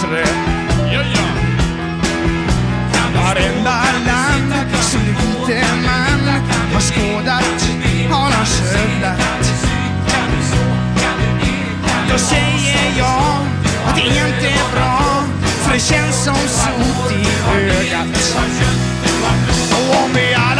bättre. Ja, ja. Varenda land som vite man har skådat har han skövlat. Då säger jag att det inte är bra, för det känns som sot i ögat. Och om vi alla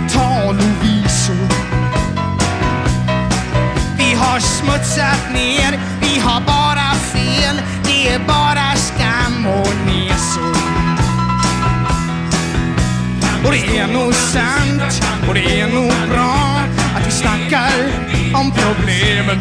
har bara fel, det är bara skam och nesor. Och det är nog sant, och det är nog bra att vi snackar om problemet.